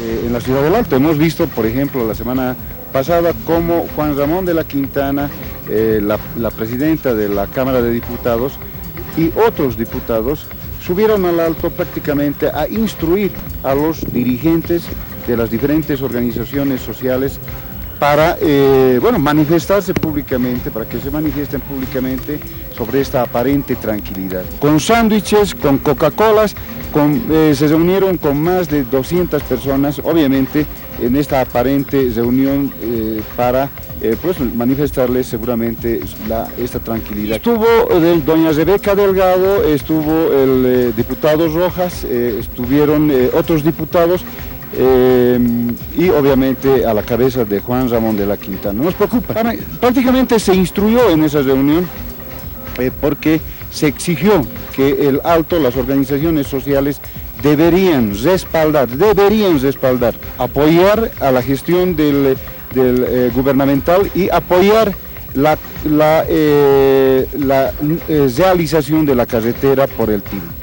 eh, en la ciudad del Alto. Hemos visto, por ejemplo, la semana pasada cómo Juan Ramón de la Quintana, eh, la, presidenta de la Cámara de Diputados y otros diputados subieron al Alto prácticamente a instruir a los dirigentes de las diferentes organizaciones sociales para eh, bueno, manifestarse públicamente, para que se manifiesten públicamente sobre esta aparente tranquilidad. Con sándwiches, con Coca-Colas, eh, se reunieron con más de 200 personas, obviamente en esta aparente reunión eh, para pues, manifestarles seguramente la, esta tranquilidad. Estuvo doña Rebeca Delgado, estuvo el diputado Rojas, estuvieron otros diputados y obviamente a la cabeza de Juan Ramón de la Quintana. No nos preocupa. Prácticamente se instruyó en esa reunión eh, porque se exigió que el alto, las organizaciones sociales deberían respaldar, deberían respaldar, apoyar a la gestión del, eh, gubernamental y apoyar la, eh, la realización de la carretera por el TIL.